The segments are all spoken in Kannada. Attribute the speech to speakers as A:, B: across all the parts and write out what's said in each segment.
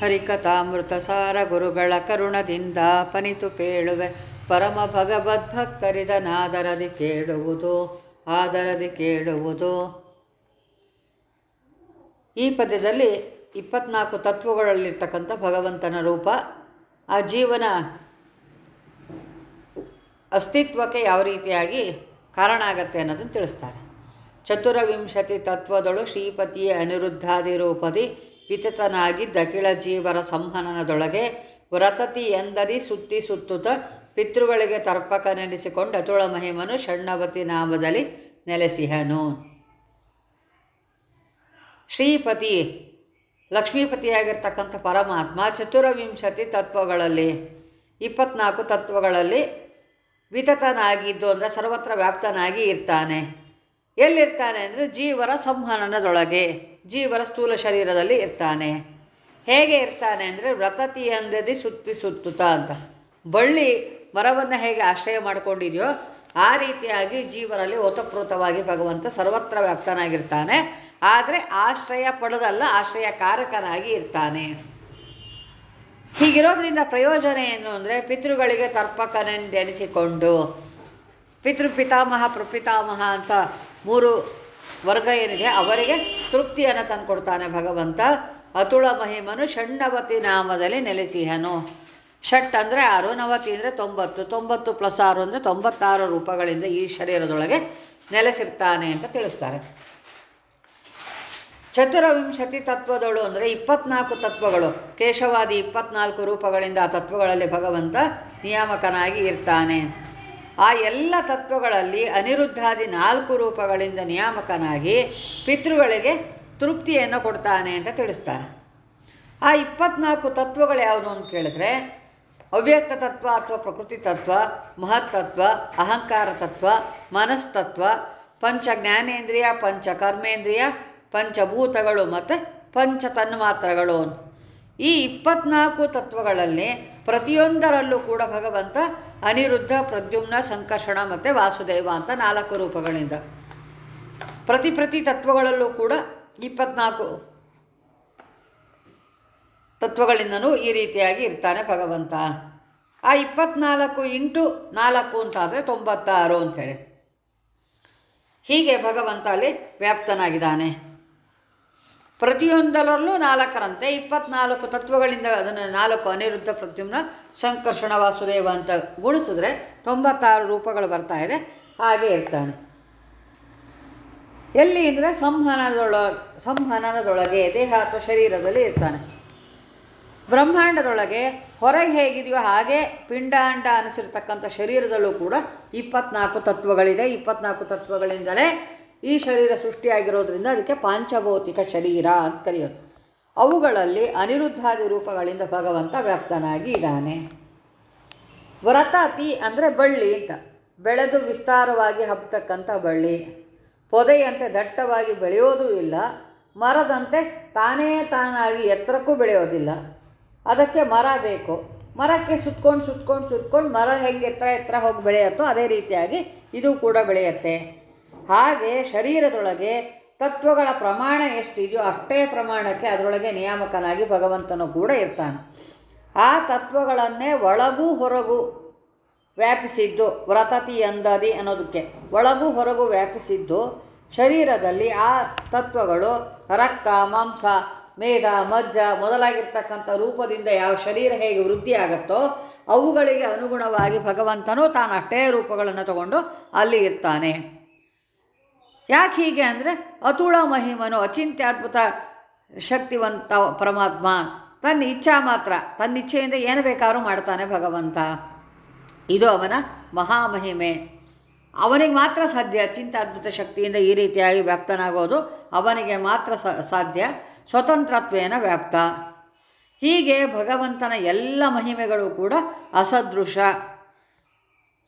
A: ಹರಿಕಥಾಮೃತ ಸಾರ ಗುರುಗಳ ಕರುಣದಿಂದ ಪನಿತು ಪೇಳುವೆ. ಪರಮ ಭಗವದ್ಭಕ್ತರಿದನಾದರದಿ ಕೇಳುವುದು, ಆದರದಿ ಕೇಳುವುದು. ಈ ಪದ್ಯದಲ್ಲಿ ಇಪ್ಪತ್ನಾಲ್ಕು ತತ್ವಗಳಲ್ಲಿರ್ತಕ್ಕಂಥ ಭಗವಂತನ ರೂಪ ಆ ಜೀವನ ಅಸ್ತಿತ್ವಕ್ಕೆ ಯಾವ ರೀತಿಯಾಗಿ ಕಾರಣ ಆಗತ್ತೆ ಅನ್ನೋದನ್ನು ತಿಳಿಸ್ತಾರೆ. ಚತುರವಿಂಶತಿ ತತ್ವದಳು ಶ್ರೀಪತಿಯ ಅನಿರುದ್ಧಾದಿ ರೂಪದಿ ವಿತತನಾಗಿ ದಕಿಳ ಜೀವರ ಸಂಹನನದೊಳಗೆ ವ್ರತತಿ ಎಂದರಿ ಸುತ್ತಿ ಸುತ್ತುತ್ತ ಪಿತೃಗಳಿಗೆ ತರ್ಪಕ ನೆನೆಸಿಕೊಂಡು ಅತುಳ ಮಹಿಮನು ಷಣ್ಣವತಿ ನಾಮದಲ್ಲಿ ನೆಲೆಸಿಹನು. ಶ್ರೀಪತಿ, ಲಕ್ಷ್ಮೀಪತಿಯಾಗಿರ್ತಕ್ಕಂಥ ಪರಮಾತ್ಮ ಚತುರವಿಂಶತಿ ತತ್ವಗಳಲ್ಲಿ, ಇಪ್ಪತ್ನಾಲ್ಕು ತತ್ವಗಳಲ್ಲಿ ವಿತತನಾಗಿದ್ದು ಅಂದರೆ ಸರ್ವತ್ರ ವ್ಯಾಪ್ತನಾಗಿ ಇರ್ತಾನೆ. ಎಲ್ಲಿರ್ತಾನೆ ಅಂದರೆ ಜೀವರ ಸಂಹನನದೊಳಗೆ ಜೀವರ ಸ್ಥೂಲ ಶರೀರದಲ್ಲಿ ಇರ್ತಾನೆ. ಹೇಗೆ ಇರ್ತಾನೆ ಅಂದರೆ ವ್ರತತಿಯಂದದಿ ಸುತ್ತಿ ಸುತ್ತುತ್ತ ಅಂತ. ಬಳ್ಳಿ ಮರವನ್ನು ಹೇಗೆ ಆಶ್ರಯ ಮಾಡಿಕೊಂಡಿದೆಯೋ, ಆ ರೀತಿಯಾಗಿ ಜೀವರಲ್ಲಿ ಓತಪ್ರೋತವಾಗಿ ಭಗವಂತ ಸರ್ವತ್ರ ವ್ಯಾಪ್ತನಾಗಿರ್ತಾನೆ. ಆದರೆ ಆಶ್ರಯ ಪಡೆದಲ್ಲ ಆಶ್ರಯ ಕಾರಕನಾಗಿ ಇರ್ತಾನೆ. ಹೀಗಿರೋದ್ರಿಂದ ಪ್ರಯೋಜನ ಏನು ಅಂದರೆ ಪಿತೃಗಳಿಗೆ ತರ್ಪಕನೆಂದೆನಿಸಿಕೊಂಡು, ಪಿತೃ ಪಿತಾಮಹ ಪ್ರಪಿತಾಮಹ ಅಂತ ಮೂರು ವರ್ಗ ಏನಿದೆ, ಅವರಿಗೆ ತೃಪ್ತಿಯನ್ನು ತಂದುಕೊಡ್ತಾನೆ ಭಗವಂತ. ಅತುಳ ಮಹಿಮನು ಷಣ್ಣವತಿ ನಾಮದಲ್ಲಿ ನೆಲೆಸಿಹನು. ಷಟ್ ಅಂದರೆ ಆರು, ನವತಿ ಅಂದರೆ ತೊಂಬತ್ತು ತೊಂಬತ್ತು ಪ್ಲಸ್ ಆರು ಅಂದರೆ ತೊಂಬತ್ತಾರು ರೂಪಗಳಿಂದ ಈ ಶರೀರದೊಳಗೆ ನೆಲೆಸಿರ್ತಾನೆ ಅಂತ ತಿಳಿಸ್ತಾರೆ. ಚತುರವಿಂಶತಿ ತತ್ವದಳು ಅಂದರೆ ಇಪ್ಪತ್ನಾಲ್ಕು ತತ್ವಗಳು. ಕೇಶವಾದಿ ಇಪ್ಪತ್ನಾಲ್ಕು ರೂಪಗಳಿಂದ ಆ ತತ್ವಗಳಲ್ಲಿ ಭಗವಂತ ನಿಯಾಮಕನಾಗಿ ಇರ್ತಾನೆ. ಆ ಎಲ್ಲ ತತ್ವಗಳಲ್ಲಿ ಅನಿರುದ್ಧಾದಿ ನಾಲ್ಕು ರೂಪಗಳಿಂದ ನಿಯಾಮಕನಾಗಿ ಪಿತೃಗಳಿಗೆ ತೃಪ್ತಿಯನ್ನು ಕೊಡ್ತಾನೆ ಅಂತ ತಿಳಿಸ್ತಾರೆ. ಆ ಇಪ್ಪತ್ನಾಲ್ಕು ತತ್ವಗಳು ಯಾವುದು ಅಂತ ಕೇಳಿದ್ರೆ, ಅವ್ಯಕ್ತ ತತ್ವ ಅಥವಾ ಪ್ರಕೃತಿ ತತ್ವ ಮಹತ್ತತ್ವ ಅಹಂಕಾರ ತತ್ವ ಮನಸ್ತತ್ವ ಪಂಚ ಜ್ಞಾನೇಂದ್ರಿಯ, ಪಂಚ ಕರ್ಮೇಂದ್ರಿಯ ಪಂಚಭೂತಗಳು ಮತ್ತು ಪಂಚ ತನ್ಮಾತ್ರಗಳು ಈ ಇಪ್ಪತ್ನಾಲ್ಕು ತತ್ವಗಳಲ್ಲಿ ಪ್ರತಿಯೊಂದರಲ್ಲೂ ಕೂಡ ಭಗವಂತ ಅನಿರುದ್ಧ, ಪ್ರದ್ಯುಮ್ನ, ಸಂಕರ್ಷಣ ಮತ್ತು ವಾಸುದೇವ ಅಂತ ನಾಲ್ಕು ರೂಪಗಳಿಂದ. ಪ್ರತಿ ಪ್ರತಿ ತತ್ವಗಳಲ್ಲೂ ಕೂಡ ಇಪ್ಪತ್ನಾಲ್ಕು ತತ್ವಗಳಿಂದನೂ ಈ ರೀತಿಯಾಗಿ ಇರ್ತಾನೆ ಭಗವಂತ. ಆ ಇಪ್ಪತ್ನಾಲ್ಕು ಇಂಟು ನಾಲ್ಕು ಅಂತಾದರೆ ತೊಂಬತ್ತಾರು ಅಂಥೇಳಿ ಹೀಗೆ ಭಗವಂತ ಅಲ್ಲಿ ವ್ಯಾಪ್ತನಾಗಿದ್ದಾನೆ. ಪ್ರತಿಯೊಂದರಲ್ಲೂ ನಾಲ್ಕರಂತೆ. ಇಪ್ಪತ್ನಾಲ್ಕು ತತ್ವಗಳಿಂದ ಅದನ್ನು ನಾಲ್ಕು ಅನಿರುದ್ಧ ಪ್ರತ್ಯುಮ್ನ ಸಂಕರ್ಷಣ ವಾಸುದೇವ ಅಂತ ಗುಣಿಸಿದ್ರೆ ತೊಂಬತ್ತಾರು ರೂಪಗಳು ಬರ್ತಾ ಇದೆ. ಹಾಗೆ ಇರ್ತಾನೆ ಎಲ್ಲಿ ಅಂದರೆ ಸಂಹನದೊಳ ಸಂಹನದೊಳಗೆ ದೇಹ ಅಥವಾ ಶರೀರದಲ್ಲಿ ಇರ್ತಾನೆ. ಬ್ರಹ್ಮಾಂಡದೊಳಗೆ ಹೊರಗೆ ಹೇಗಿದೆಯೋ ಹಾಗೆ ಪಿಂಡಾಂಡ ಅನಿಸಿರ್ತಕ್ಕಂಥ ಶರೀರದಲ್ಲೂ ಕೂಡ ಇಪ್ಪತ್ನಾಲ್ಕು ತತ್ವಗಳಿದೆ. ಇಪ್ಪತ್ನಾಲ್ಕು ತತ್ವಗಳಿಂದಲೇ ಈ ಶರೀರ ಸೃಷ್ಟಿಯಾಗಿರೋದ್ರಿಂದ ಅದಕ್ಕೆ ಪಾಂಚಭೌತಿಕ ಶರೀರ ಅಂತ ಕರೆಯೋದು ಅವುಗಳಲ್ಲಿ ಅನಿರುದ್ಧಾದಿ ರೂಪಗಳಿಂದ ಭಗವಂತ ವ್ಯಾಪ್ತನಾಗಿ ಇದ್ದಾನೆ. ವ್ರತಾತಿ ಅಂದರೆ ಬಳ್ಳಿ ಅಂತ. ಬೆಳೆದು ವಿಸ್ತಾರವಾಗಿ ಹಬ್ಬತಕ್ಕಂಥ ಬಳ್ಳಿ. ಪೊದೆಯಂತೆ ದಟ್ಟವಾಗಿ ಬೆಳೆಯೋದೂ ಇಲ್ಲ. ಮರದಂತೆ ತಾನೇ ತಾನಾಗಿ ಎತ್ತರಕ್ಕೂ ಬೆಳೆಯೋದಿಲ್ಲ. ಅದಕ್ಕೆ ಮರ ಬೇಕು. ಮರಕ್ಕೆ ಸುತ್ಕೊಂಡು ಸುತ್ಕೊಂಡು ಸುತ್ಕೊಂಡು ಮರ ಹೆಂಗೆ ಎತ್ತರ ಎತ್ತರ ಹೋಗಿ ಬೆಳೆಯುತ್ತೋ ಅದೇ ರೀತಿಯಾಗಿ ಇದು ಕೂಡ ಬೆಳೆಯುತ್ತೆ. ಹಾಗೆ ಶರೀರದೊಳಗೆ ತತ್ವಗಳ ಪ್ರಮಾಣ ಎಷ್ಟಿದೆಯೋ ಅಷ್ಟೇ ಪ್ರಮಾಣಕ್ಕೆ ಅದರೊಳಗೆ ನಿಯಾಮಕನಾಗಿ ಭಗವಂತನು ಕೂಡ ಇರ್ತಾನೆ. ಆ ತತ್ವಗಳನ್ನೇ ಒಳಗೂ ಹೊರಗೂ ವ್ಯಾಪಿಸಿದ್ದು ವ್ರತತಿ ಅಂದದಿ ಅನ್ನೋದಕ್ಕೆ. ಒಳಗೂ ಹೊರಗೂ ವ್ಯಾಪಿಸಿದ್ದು ಶರೀರದಲ್ಲಿ ಆ ತತ್ವಗಳು ರಕ್ತ, ಮಾಂಸ, ಮೇಧ, ಮಜ್ಜ ಮೊದಲಾಗಿರ್ತಕ್ಕಂಥ ರೂಪದಿಂದ ಯಾವ ಶರೀರ ಹೇಗೆ ವೃದ್ಧಿಯಾಗುತ್ತೋ ಅವುಗಳಿಗೆ ಅನುಗುಣವಾಗಿ ಭಗವಂತನು ತಾನು ಅಷ್ಟೇ ರೂಪಗಳನ್ನು ತಗೊಂಡು ಅಲ್ಲಿ ಇರ್ತಾನೆ. ಯಾಕೆ ಹೀಗೆ ಅಂದರೆ ಅತುಳ ಮಹಿಮನು ಅಚಿಂತ್ಯದ್ಭುತ ಶಕ್ತಿವಂತ ಪರಮಾತ್ಮ ತನ್ನ ಇಚ್ಛಾ ಮಾತ್ರ, ತನ್ನ ಇಚ್ಛೆಯಿಂದ ಏನು ಬೇಕಾದ್ರೂ ಮಾಡ್ತಾನೆ ಭಗವಂತ. ಇದು ಅವನ ಮಹಾಮಹಿಮೆ. ಅವನಿಗೆ ಮಾತ್ರ ಸಾಧ್ಯ ಚಿಂತಾದ್ಭುತ ಶಕ್ತಿಯಿಂದ ಈ ರೀತಿಯಾಗಿ ವ್ಯಾಪ್ತನಾಗೋದು. ಅವನಿಗೆ ಮಾತ್ರ ಸಾಧ್ಯ ಸ್ವತಂತ್ರತ್ವೇನ ವ್ಯಾಪ್ತ. ಹೀಗೆ ಭಗವಂತನ ಎಲ್ಲ ಮಹಿಮೆಗಳು ಕೂಡ ಅಸದೃಶ.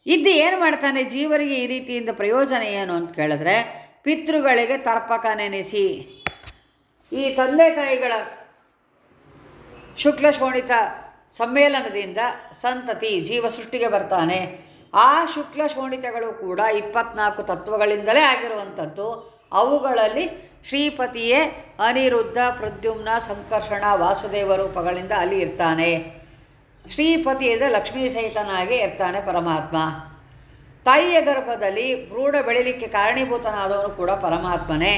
A: ಇದ್ದು ಏನು ಮಾಡ್ತಾನೆ? ಜೀವರಿಗೆ ಈ ರೀತಿಯಿಂದ ಪ್ರಯೋಜನ ಏನು ಅಂತ ಕೇಳಿದ್ರೆ ಪಿತೃಗಳಿಗೆ ತರ್ಪಕ ನೆನೆಸಿ ಈ ತಂದೆ ತಾಯಿಗಳ ಶುಕ್ಲ ಶೋಣಿತ ಸಮ್ಮೇಳನದಿಂದ ಸಂತತಿ ಜೀವ ಸೃಷ್ಟಿಗೆ ಬರ್ತಾನೆ. ಆ ಶುಕ್ಲ ಶೋಣಿತಗಳು ಕೂಡ ಇಪ್ಪತ್ನಾಲ್ಕು ತತ್ವಗಳಿಂದಲೇ ಆಗಿರುವಂಥದ್ದು. ಅವುಗಳಲ್ಲಿ ಶ್ರೀಪತಿಯೇ ಅನಿರುದ್ಧ, ಪ್ರದ್ಯುಮ್ನ, ಸಂಕರ್ಷಣ, ವಾಸುದೇವ ರೂಪಗಳಿಂದ ಅಲ್ಲಿ ಇರ್ತಾನೆ. ಶ್ರೀಪತಿ ಅಂದರೆ ಲಕ್ಷ್ಮೀ ಸಹಿತನಾಗಿ ಇರ್ತಾನೆ ಪರಮಾತ್ಮ. ತಾಯಿಯ ಗರ್ಭದಲ್ಲಿ ಭ್ರೂಢ ಬೆಳಿಲಿಕ್ಕೆ ಕಾರಣೀಭೂತನಾದವನು ಕೂಡ ಪರಮಾತ್ಮನೇ.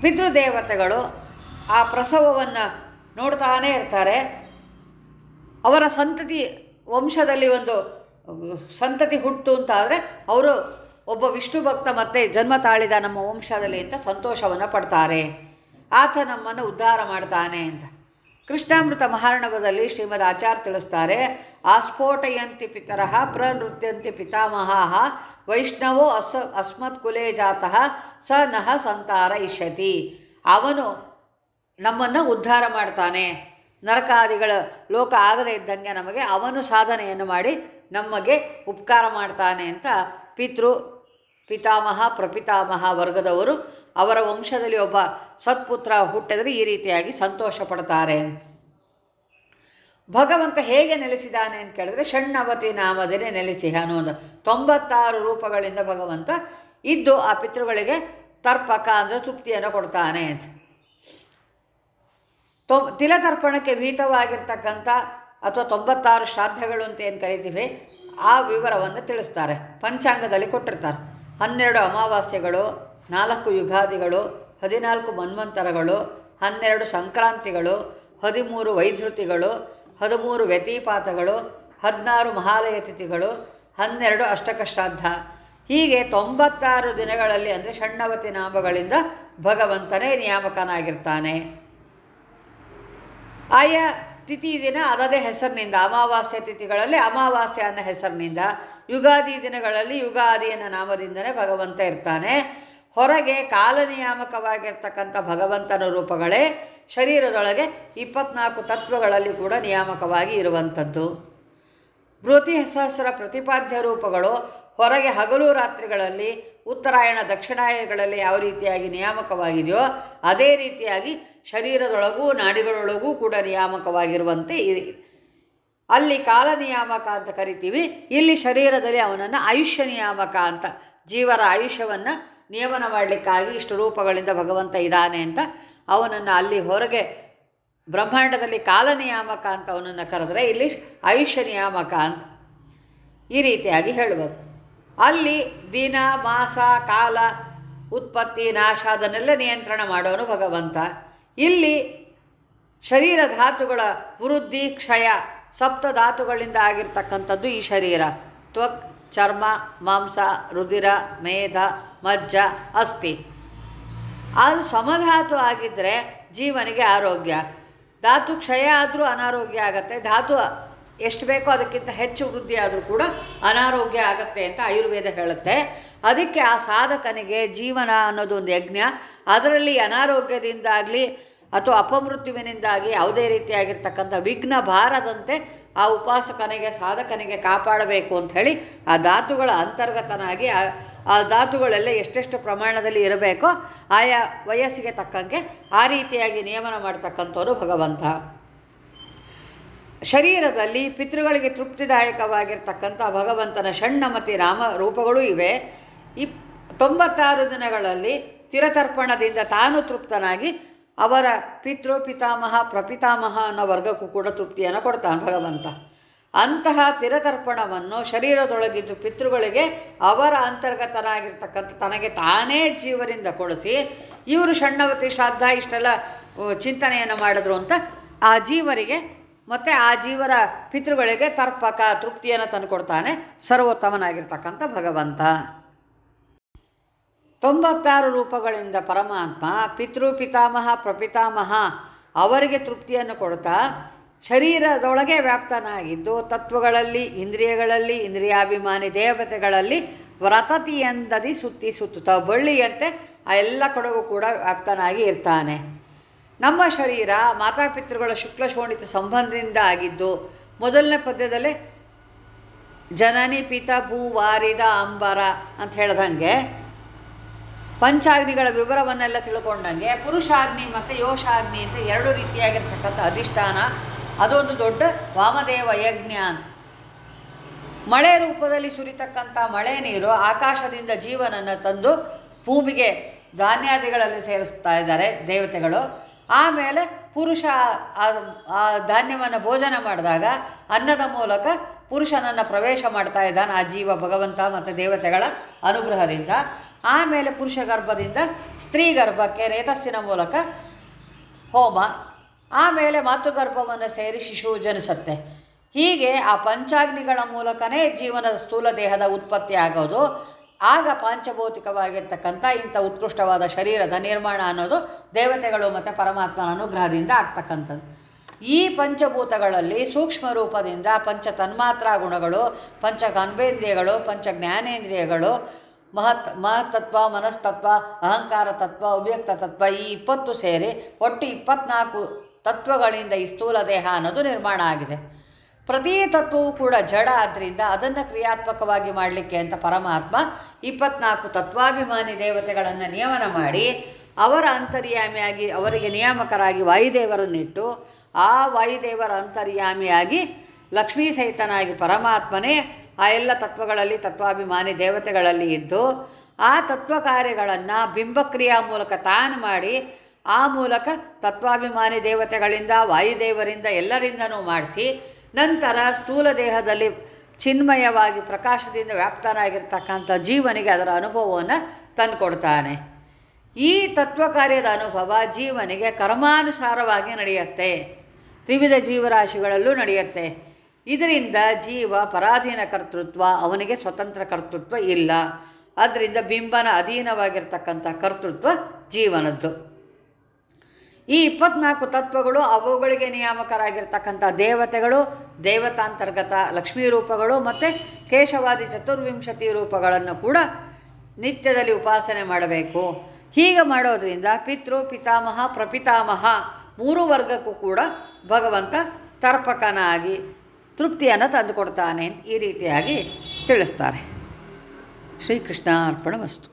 A: ಪಿತೃದೇವತೆಗಳು ಆ ಪ್ರಸವವನ್ನು ನೋಡ್ತಾನೇ ಇರ್ತಾರೆ. ಅವರ ಸಂತತಿ ವಂಶದಲ್ಲಿ ಒಂದು ಸಂತತಿ ಹುಟ್ಟು ಅಂತ ಆದರೆ ಅವರು ಒಬ್ಬ ವಿಷ್ಣು ಭಕ್ತ ಮತ್ತೆ ಜನ್ಮ ತಾಳಿದ ನಮ್ಮ ವಂಶದಲ್ಲಿ ಅಂತ ಸಂತೋಷವನ್ನು ಪಡ್ತಾರೆ. ಆತ ನಮ್ಮನ್ನು ಉದ್ಧಾರ ಮಾಡ್ತಾನೆ ಅಂತ. ಕೃಷ್ಣಾಮೃತ ಮಹಾರ್ಣವದಲ್ಲಿ ಶ್ರೀಮದ್ ಆಚಾರ್ಯ ತಿಳಿಸ್ತಾರೆ, ಆಸ್ಫೋಟಯಂತಿ ಪಿತರಃ ಪ್ರನೃತ್ಯಂತಿ ಪಿತಾಮಹ ವೈಷ್ಣವೋ ಅಸ್, ಅಸ್ಮತ್ ಕುಲೇ ಜಾತಃ ಸ ನಹ ಸಂತಾರ ಇಷ್ಯತಿ ಅವನು ನಮ್ಮನ್ನು ಉದ್ಧಾರ ಮಾಡ್ತಾನೆ. ನರಕಾದಿಗಳ ಲೋಕ ಆಗದೇ ಇದ್ದಂಗೆ ನಮಗೆ ಅವನು ಸಾಧನೆಯನ್ನು ಮಾಡಿ ನಮಗೆ ಉಪಕಾರ ಮಾಡ್ತಾನೆ ಅಂತ ಪಿತೃ ಪಿತಾಮಹ, ಪ್ರಪಿತಾಮಹ ವರ್ಗದವರು ಅವರ ವಂಶದಲ್ಲಿ ಒಬ್ಬ ಸತ್ಪುತ್ರ ಹುಟ್ಟಿದರೆ ಈ ರೀತಿಯಾಗಿ ಸಂತೋಷ ಪಡ್ತಾರೆ ಭಗವಂತ ಹೇಗೆ ನೆಲೆಸಿದ್ದಾನೆ ಅಂತ ಕೇಳಿದ್ರೆ, ಷಣ್ಣವತಿ ನಾಮದಲ್ಲಿ ನೆಲೆಸಿ ಅನ್ನೋದು ತೊಂಬತ್ತಾರು ರೂಪಗಳಿಂದ ಭಗವಂತ ಇದ್ದು ಆ ಪಿತೃಗಳಿಗೆ ತರ್ಪಕ ಅಂದರೆ ತೃಪ್ತಿಯನ್ನು ಕೊಡ್ತಾನೆ ತೊ, ತಿಲತರ್ಪಣಕ್ಕೆ ವಿಹಿತವಾಗಿರ್ತಕ್ಕಂಥ ಅಥವಾ ತೊಂಬತ್ತಾರು ಶ್ರಾದ್ದಗಳು ಅಂತ ಏನು ಕರಿತೀವಿ, ಆ ವಿವರವನ್ನು ತಿಳಿಸ್ತಾರೆ, ಪಂಚಾಂಗದಲ್ಲಿ ಕೊಟ್ಟಿರ್ತಾರೆ. ಹನ್ನೆರಡು ಅಮಾವಾಸ್ಯೆಗಳು, ನಾಲ್ಕು ಯುಗಾದಿಗಳು, ಹದಿನಾಲ್ಕು ಮನ್ವಂತರಗಳು, ಹನ್ನೆರಡು ಸಂಕ್ರಾಂತಿಗಳು, ಹದಿಮೂರು ವೈಧೃತಿಗಳು, ಹದಿಮೂರು ವ್ಯತಿಪಾತಗಳು, ಹದಿನಾರು ಮಹಾಲಯ ತಿಥಿಗಳು, ಹನ್ನೆರಡು ಅಷ್ಟಕ ಶ್ರಾದ್ದ ಹೀಗೆ ತೊಂಬತ್ತಾರು ದಿನಗಳಲ್ಲಿ ಅಂದರೆ ಷಣ್ಣವತಿ ನಾಮಗಳಿಂದ ಭಗವಂತನೇ ನಿಯಾಮಕನಾಗಿರ್ತಾನೆ. ಆಯಾ ತಿಥಿ ದಿನ ಅದದೇ ಹೆಸರಿನಿಂದ, ಅಮಾವಾಸ್ಯ ತಿಥಿಗಳಲ್ಲಿ ಅಮಾವಾಸ್ಯ ಅನ್ನೋ ಹೆಸರಿನಿಂದ, ಯುಗಾದಿ ದಿನಗಳಲ್ಲಿ ಯುಗಾದಿ ಅನ್ನೋ ನಾಮದಿಂದಲೇ ಭಗವಂತ ಇರ್ತಾನೆ. ಹೊರಗೆ ಕಾಲನಿಯಾಮಕವಾಗಿರ್ತಕ್ಕಂಥ ಭಗವಂತನ ರೂಪಗಳೇ ಶರೀರದೊಳಗೆ ಇಪ್ಪತ್ನಾಲ್ಕು ತತ್ವಗಳಲ್ಲಿ ಕೂಡ ನಿಯಾಮಕವಾಗಿ ಇರುವಂಥದ್ದು. ಬೃತಿ ಸಹಸ್ರ ಪ್ರತಿಪಾದ್ಯ ರೂಪಗಳು ಹೊರಗೆ ಹಗಲು ರಾತ್ರಿಗಳಲ್ಲಿ ಉತ್ತರಾಯಣ ದಕ್ಷಿಣಾಯನಗಳಲ್ಲಿ ಯಾವ ರೀತಿಯಾಗಿ ನಿಯಾಮಕವಾಗಿದೆಯೋ ಅದೇ ರೀತಿಯಾಗಿ ಶರೀರದೊಳಗೂ ನಾಡಿಗಳೊಳಗೂ ಕೂಡ ನಿಯಾಮಕವಾಗಿರುವಂತೆ ಅಲ್ಲಿ ಕಾಲ ನಿಯಾಮಕ ಅಂತ ಕರಿತೀವಿ. ಇಲ್ಲಿ ಶರೀರದಲ್ಲಿ ಅವನನ್ನು ಆಯುಷ್ಯ ನಿಯಾಮಕ ಅಂತ, ಜೀವರ ಆಯುಷ್ಯವನ್ನು ನಿಯಮನ ಮಾಡಲಿಕ್ಕಾಗಿ ಇಷ್ಟು ರೂಪಗಳಿಂದ ಭಗವಂತ ಇದ್ದಾನೆ ಅಂತ ಅವನನ್ನು ಅಲ್ಲಿ ಹೊರಗೆ ಬ್ರಹ್ಮಾಂಡದಲ್ಲಿ ಕಾಲ ನಿಯಾಮಕ ಅಂತ ಅವನನ್ನು ಕರೆದ್ರೆ ಇಲ್ಲಿ ಆಯುಷ್ಯ ನಿಯಾಮಕ ಅಂತ ಈ ರೀತಿಯಾಗಿ ಹೇಳ್ಬೋದು ಅಲ್ಲಿ ದಿನ, ಮಾಸ, ಕಾಲ, ಉತ್ಪತ್ತಿ, ನಾಶ, ಅದನ್ನೆಲ್ಲ ನಿಯಂತ್ರಣ ಮಾಡೋನು ಭಗವಂತ. ಇಲ್ಲಿ ಶರೀರ ಧಾತುಗಳ ವೃದ್ಧಿ, ಕ್ಷಯ, ಸಪ್ತ ಧಾತುಗಳಿಂದ ಆಗಿರ್ತಕ್ಕಂಥದ್ದು ಈ ಶರೀರ. ತ್ವಕ್, ಚರ್ಮ, ಮಾಂಸ ರುದಿರ ಮೇಧ, ಮಜ್ಜ, ಅಸ್ಥಿ. ಅದು ಸಮಧಾತು ಆಗಿದ್ದರೆ ಜೀವನಿಗೆ ಆರೋಗ್ಯ. ಧಾತು ಕ್ಷಯ ಆದರೂ ಅನಾರೋಗ್ಯ ಆಗತ್ತೆ. ಧಾತು ಎಷ್ಟು ಬೇಕೋ ಅದಕ್ಕಿಂತ ಹೆಚ್ಚು ವೃದ್ಧಿ ಆದರೂ ಕೂಡ ಅನಾರೋಗ್ಯ ಆಗುತ್ತೆ ಅಂತ ಆಯುರ್ವೇದ ಹೇಳುತ್ತೆ. ಅದಕ್ಕೆ ಆ ಸಾಧಕನಿಗೆ ಜೀವನ ಅನ್ನೋದು ಒಂದು ಯಜ್ಞ. ಅದರಲ್ಲಿ ಅನಾರೋಗ್ಯದಿಂದಾಗಲಿ ಅಥವಾ ಅಪಮೃತ್ಯುವಿನಿಂದಾಗಿ ಯಾವುದೇ ರೀತಿಯಾಗಿರ್ತಕ್ಕಂಥ ವಿಘ್ನ ಬಾರದಂತೆ ಆ ಉಪಾಸಕನಿಗೆ, ಸಾಧಕನಿಗೆ ಕಾಪಾಡಬೇಕು ಅಂಥೇಳಿ ಆ ಧಾತುಗಳ ಅಂತರ್ಗತನಾಗಿ ಆ ಆ ಧಾತುಗಳೆಲ್ಲ ಎಷ್ಟೆಷ್ಟು ಪ್ರಮಾಣದಲ್ಲಿ ಇರಬೇಕೋ ಆಯಾ ವಯಸ್ಸಿಗೆ ತಕ್ಕಂಗೆ ಆ ರೀತಿಯಾಗಿ ನಿಯಮನ ಮಾಡ್ತಕ್ಕಂಥವನು ಭಗವಂತ. ಶರೀರದಲ್ಲಿ ಪಿತೃಗಳಿಗೆ ತೃಪ್ತಿದಾಯಕವಾಗಿರ್ತಕ್ಕಂಥ ಭಗವಂತನ ಷಣ್ಣಮತಿ ರಾಮ ರೂಪಗಳು ಇವೆ. ಇಪ್ ತೊಂಬತ್ತಾರು ದಿನಗಳಲ್ಲಿ ತಿರತರ್ಪಣದಿಂದ ತಾನು ತೃಪ್ತನಾಗಿ ಅವರ ಪಿತೃ, ಪಿತಾಮಹ, ಪ್ರಪಿತಾಮಹ ಅನ್ನೋ ವರ್ಗಕ್ಕೂ ಕೂಡ ತೃಪ್ತಿಯನ್ನು ಕೊಡ್ತಾನೆ ಭಗವಂತ. ಅಂತಹ ತಿರತರ್ಪಣವನ್ನು ಶರೀರದೊಳಗಿದ್ದು ಪಿತೃಗಳಿಗೆ ಅವರ ಅಂತರ್ಗತನಾಗಿರ್ತಕ್ಕಂಥ ತನಗೆ ತಾನೇ ಜೀವರಿಂದ ಕೊಡಿಸಿ ಇವರು ಷಣ್ಣವತಿ ಶ್ರಾದ್ದ ಇಷ್ಟೆಲ್ಲ ಚಿಂತನೆಯನ್ನು ಮಾಡಿದ್ರು ಅಂತ ಆ ಜೀವರಿಗೆ ಮತ್ತು ಆ ಜೀವರ ಪಿತೃಗಳಿಗೆ ತರ್ಪಕ ತೃಪ್ತಿಯನ್ನು ತಂದುಕೊಡ್ತಾನೆ ಸರ್ವೋತ್ತಮನಾಗಿರ್ತಕ್ಕಂಥ ಭಗವಂತ. ತೊಂಬತ್ತಾರು ರೂಪಗಳಿಂದ ಪರಮಾತ್ಮ ಪಿತೃ ಪಿತಾಮಹ ಪ್ರಪಿತಾಮಹ ಅವರಿಗೆ ತೃಪ್ತಿಯನ್ನು ಕೊಡ್ತಾ ಶರೀರದೊಳಗೆ ವ್ಯಾಪ್ತನಾಗಿದ್ದು ತತ್ವಗಳಲ್ಲಿ, ಇಂದ್ರಿಯಗಳಲ್ಲಿ, ಇಂದ್ರಿಯಾಭಿಮಾನಿ ದೇವತೆಗಳಲ್ಲಿ ವ್ರತತಿಯಂದದಿ ಸುತ್ತಿ ಸುತ್ತುತ್ತಾ ಬಳ್ಳಿಯಂತೆ ಆ ಎಲ್ಲ ಕಡೆಗೂ ಕೂಡ ವ್ಯಾಪ್ತನಾಗಿ ಇರ್ತಾನೆ. ನಮ್ಮ ಶರೀರ ಮಾತಾಪಿತೃಗಳ ಶುಕ್ಲ ಶೋಣಿತ ಸಂಬಂಧದಿಂದ ಆಗಿದ್ದು ಮೊದಲನೇ ಪದ್ಯದಲ್ಲೇ ಜನನಿ ಪಿತ ಭೂ ವಾರಿದ ಅಂಬರ ಅಂತ ಹೇಳ್ದಂಗೆ ಪಂಚಾಗ್ನಿಗಳ ವಿವರವನ್ನೆಲ್ಲ ತಿಳ್ಕೊಂಡಂಗೆ ಪುರುಷಾಗ್ನಿ ಮತ್ತು ಯೋಷಾಗ್ನಿ ಅಂತ ಎರಡು ರೀತಿಯಾಗಿರ್ತಕ್ಕಂಥ ಅಧಿಷ್ಠಾನ, ಅದೊಂದು ದೊಡ್ಡ ವಾಮದೇವ ಯಜ್ಞ ಮಳೆ ರೂಪದಲ್ಲಿ ಸುರಿತಕ್ಕಂಥ ಮಳೆ ನೀರು ಆಕಾಶದಿಂದ ಜೀವನನ್ನು ತಂದು ಭೂಮಿಗೆ ಧಾನ್ಯಾದಿಗಳಲ್ಲಿ ಸೇರಿಸ್ತಾ ಇದ್ದಾರೆ ದೇವತೆಗಳು. ಆಮೇಲೆ ಪುರುಷ ಆ- ಧಾನ್ಯವನ್ನು ಭೋಜನ ಮಾಡಿದಾಗ ಅನ್ನದ ಮೂಲಕ ಪುರುಷನನ್ನು ಪ್ರವೇಶ ಮಾಡ್ತಾ ಇದ್ದಾನೆ ಆ ಜೀವ ಭಗವಂತ ಮತ್ತು ದೇವತೆಗಳ ಅನುಗ್ರಹದಿಂದ. ಆಮೇಲೆ ಪುರುಷ ಗರ್ಭದಿಂದ ಸ್ತ್ರೀ ಗರ್ಭಕ್ಕೆ ರೇತಸ್ಸಿನ ಮೂಲಕ ಹೋಮ. ಆಮೇಲೆ ಮಾತೃಗರ್ಭವನ್ನು ಸೇರಿ ಶಿಶು ಜನಿಸುತ್ತೆ. ಹೀಗೆ ಆ ಪಂಚಾಗ್ನಿಗಳ ಮೂಲಕನೇ ಜೀವನದ ಸ್ಥೂಲ ದೇಹದ ಉತ್ಪತ್ತಿ ಆಗೋದು. ಆಗ ಪಾಂಚಭೌತಿಕವಾಗಿರ್ತಕ್ಕಂಥ ಇಂಥ ಉತ್ಕೃಷ್ಟವಾದ ಶರೀರದ ನಿರ್ಮಾಣ ಅನ್ನೋದು ದೇವತೆಗಳು ಮತ್ತು ಪರಮಾತ್ಮನ ಅನುಗ್ರಹದಿಂದ ಆಗ್ತಕ್ಕಂಥದ್ದು. ಈ ಪಂಚಭೂತಗಳಲ್ಲಿ ಸೂಕ್ಷ್ಮ ರೂಪದಿಂದ ಪಂಚ ತನ್ಮಾತ್ರ ಗುಣಗಳು, ಪಂಚ ಕನ್ವೇಂದ್ರಿಯಗಳು, ಪಂಚ ಜ್ಞಾನೇಂದ್ರಿಯಗಳು, ಮಹತ್, ಮಹತ್ತತ್ವ, ಮನಸ್ತತ್ವ, ಅಹಂಕಾರ ತತ್ವ, ಅವ್ಯಕ್ತ ತತ್ವ ಈ ಇಪ್ಪತ್ತು ಸೇರಿ ಒಟ್ಟು ಇಪ್ಪತ್ನಾಲ್ಕು ತತ್ವಗಳಿಂದ ಈ ಸ್ಥೂಲ ದೇಹ ಅನ್ನೋದು ನಿರ್ಮಾಣ ಆಗಿದೆ. ಪ್ರತಿ ತತ್ವವು ಕೂಡ ಜಡ ಆದ್ದರಿಂದ ಅದನ್ನು ಕ್ರಿಯಾತ್ಮಕವಾಗಿ ಮಾಡಲಿಕ್ಕೆ ಅಂತ ಪರಮಾತ್ಮ ಇಪ್ಪತ್ನಾಲ್ಕು ತತ್ವಾಭಿಮಾನಿ ದೇವತೆಗಳನ್ನು ನಿಯಮನ ಮಾಡಿ ಅವರ ಅಂತರ್ಯಾಮಿಯಾಗಿ, ಅವರಿಗೆ ನಿಯಾಮಕರಾಗಿ ವಾಯುದೇವರನ್ನಿಟ್ಟು ಆ ವಾಯುದೇವರ ಅಂತರ್ಯಾಮಿಯಾಗಿ ಲಕ್ಷ್ಮೀ ಸಹಿತನಾಗಿ ಪರಮಾತ್ಮನೇ ಆ ಎಲ್ಲ ತತ್ವಗಳಲ್ಲಿ ತತ್ವಾಭಿಮಾನಿ ದೇವತೆಗಳಲ್ಲಿ ಇದ್ದು ಆ ತತ್ವ ಕಾರ್ಯಗಳನ್ನು ಬಿಂಬಕ್ರಿಯಾ ಮೂಲಕ ತಾನು ಮಾಡಿ ಆ ಮೂಲಕ ತತ್ವಾಭಿಮಾನಿ ದೇವತೆಗಳಿಂದ, ವಾಯುದೇವರಿಂದ ಎಲ್ಲರಿಂದನೂ ಮಾಡಿಸಿ ನಂತರ ಸ್ಥೂಲ ದೇಹದಲ್ಲಿ ಚಿನ್ಮಯವಾಗಿ ಪ್ರಕಾಶದಿಂದ ವ್ಯಾಪ್ತನಾಗಿರ್ತಕ್ಕಂಥ ಜೀವನಿಗೆ ಅದರ ಅನುಭವವನ್ನು ತಂದುಕೊಡ್ತಾನೆ. ಈ ತತ್ವ ಕಾರ್ಯದ ಅನುಭವ ಜೀವನಿಗೆ ಕರ್ಮಾನುಸಾರವಾಗಿ ನಡೆಯುತ್ತೆ. ತ್ರಿವಿಧ ಜೀವರಾಶಿಗಳಲ್ಲೂ ನಡೆಯುತ್ತೆ. ಇದರಿಂದ ಜೀವ ಪರಾಧೀನ ಕರ್ತೃತ್ವ, ಅವನಿಗೆ ಸ್ವತಂತ್ರ ಕರ್ತೃತ್ವ ಇಲ್ಲ. ಅದರಿಂದ ಬಿಂಬನ ಅಧೀನವಾಗಿರ್ತಕ್ಕಂಥ ಕರ್ತೃತ್ವ ಜೀವನದ್ದು. ಈ ಇಪ್ಪತ್ನಾಲ್ಕು ತತ್ವಗಳು ಅವುಗಳಿಗೆ ನಿಯಾಮಕರಾಗಿರ್ತಕ್ಕಂಥ ದೇವತೆಗಳು, ದೇವತಾಂತರ್ಗತ ಲಕ್ಷ್ಮೀ ರೂಪಗಳು ಮತ್ತು ಕೇಶವಾದಿ ಚತುರ್ವಿಂಶತಿ ರೂಪಗಳನ್ನು ಕೂಡ ನಿತ್ಯದಲ್ಲಿ ಉಪಾಸನೆ ಮಾಡಬೇಕು. ಹೀಗೆ ಮಾಡೋದರಿಂದ ಪಿತೃ, ಪಿತಾಮಹ, ಪ್ರಪಿತಾಮಹ ಮೂರು ವರ್ಗಕ್ಕೂ ಕೂಡ ಭಗವಂತ ತರ್ಪಕನಾಗಿ ತೃಪ್ತಿಯನ್ನು ತಂದುಕೊಡ್ತಾನೆ ಅಂತ ಈ ರೀತಿಯಾಗಿ ತಿಳಿಸ್ತಾರೆ. ಶ್ರೀಕೃಷ್ಣ ಅರ್ಪಣ ವಸ್ತು